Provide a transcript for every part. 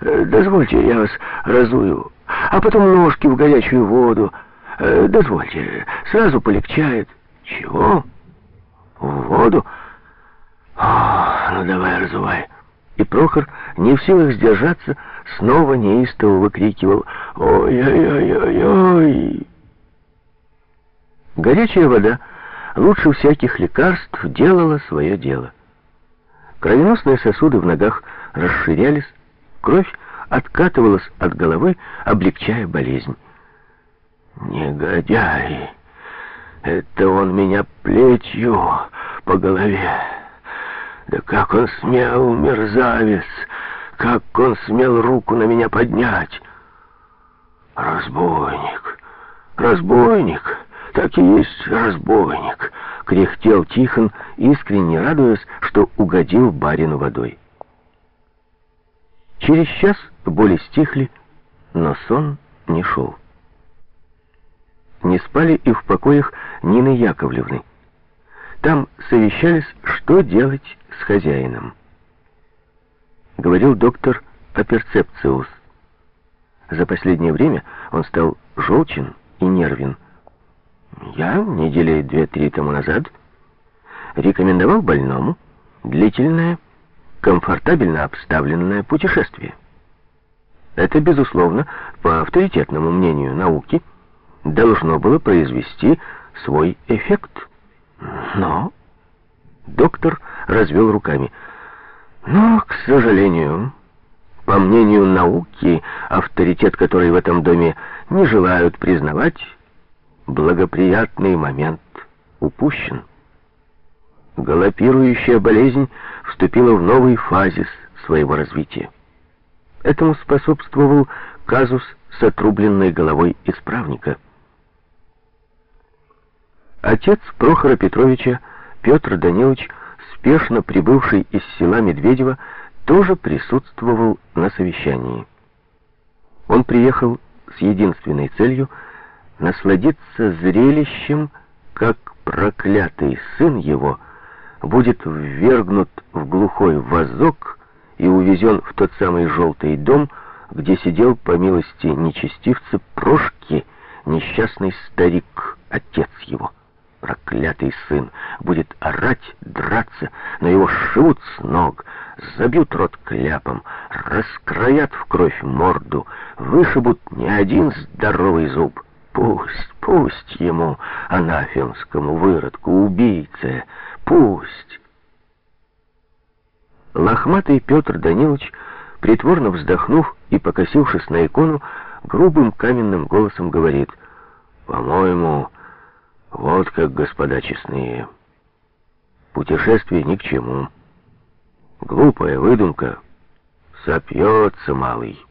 Э, дозвольте, я вас разую. А потом ножки в горячую воду. Э, дозвольте, сразу полегчает. Чего? В воду? О, ну давай, разувай. И Прохор, не в силах сдержаться, снова неистово выкрикивал «Ой-ой-ой-ой-ой!». Горячая вода лучше всяких лекарств делала свое дело. Кровеносные сосуды в ногах расширялись, кровь откатывалась от головы, облегчая болезнь. «Негодяй! Это он меня плетью по голове! Да как он смел, мерзавец! Как он смел руку на меня поднять! Разбойник! Разбойник!» «Так и есть разбойник», — кряхтел Тихон, искренне радуясь, что угодил барину водой. Через час боли стихли, но сон не шел. Не спали и в покоях Нины Яковлевны. Там совещались, что делать с хозяином. Говорил доктор Аперцепциус. За последнее время он стал желчен и нервен. Я недели две-три тому назад рекомендовал больному длительное, комфортабельно обставленное путешествие. Это, безусловно, по авторитетному мнению науки, должно было произвести свой эффект. Но доктор развел руками. Но, к сожалению, по мнению науки, авторитет, который в этом доме не желают признавать, благоприятный момент упущен. Галопирующая болезнь вступила в новый фазис своего развития. Этому способствовал казус с отрубленной головой исправника. Отец Прохора Петровича, Петр Данилович, спешно прибывший из села Медведева, тоже присутствовал на совещании. Он приехал с единственной целью — насладиться зрелищем, как проклятый сын его будет ввергнут в глухой вазок и увезен в тот самый желтый дом, где сидел, по милости нечестивца, Прошки, несчастный старик, отец его. Проклятый сын будет орать, драться, но его сшивут с ног, забьют рот кляпом, раскроят в кровь морду, вышибут не один здоровый зуб — Пусть, пусть ему, анафемскому выродку, убийце, пусть. Лохматый Петр Данилович, притворно вздохнув и покосившись на икону, грубым каменным голосом говорит, «По-моему, вот как, господа честные, путешествие ни к чему. Глупая выдумка, сопьется малый».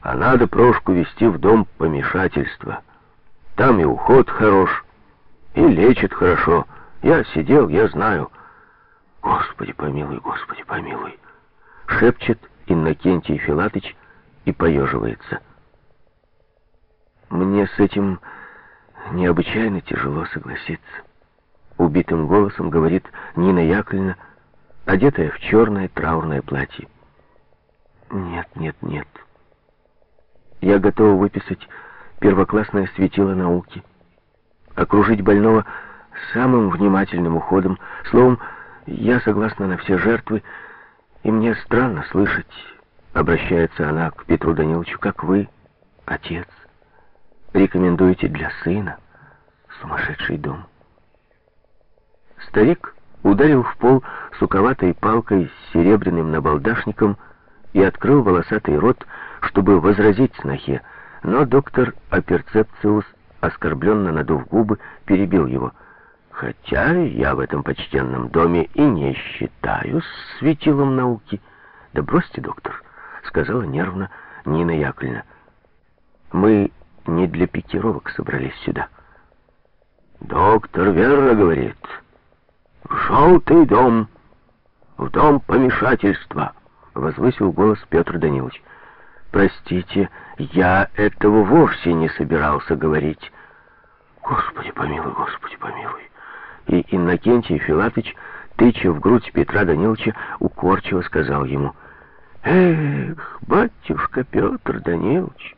А надо Прошку вести в дом помешательства. Там и уход хорош, и лечит хорошо. Я сидел, я знаю. Господи помилуй, Господи помилуй. Шепчет Иннокентий Филатыч и поеживается. Мне с этим необычайно тяжело согласиться. Убитым голосом говорит Нина Яковлевна, одетая в черное траурное платье. Нет, нет, нет. Я готова выписать первоклассное светило науки, окружить больного самым внимательным уходом. Словом, я согласна на все жертвы, и мне странно слышать, обращается она к Петру Даниловичу, как вы, отец, рекомендуете для сына сумасшедший дом. Старик ударил в пол суковатой палкой с серебряным набалдашником и открыл волосатый рот, чтобы возразить снохе, но доктор Аперцепциус, оскорбленно надув губы, перебил его. «Хотя я в этом почтенном доме и не считаюсь светилом науки». «Да бросьте, доктор», — сказала нервно Нина Яковлевна. «Мы не для пикировок собрались сюда». «Доктор верно говорит. Желтый дом, в дом помешательства», — возвысил голос Петр Данилович. Простите, я этого вовсе не собирался говорить. Господи помилуй, Господи помилуй. И Иннокентий Филатыч, тыча в грудь Петра Даниловича, укорчиво сказал ему, Эх, батюшка Петр Данилович,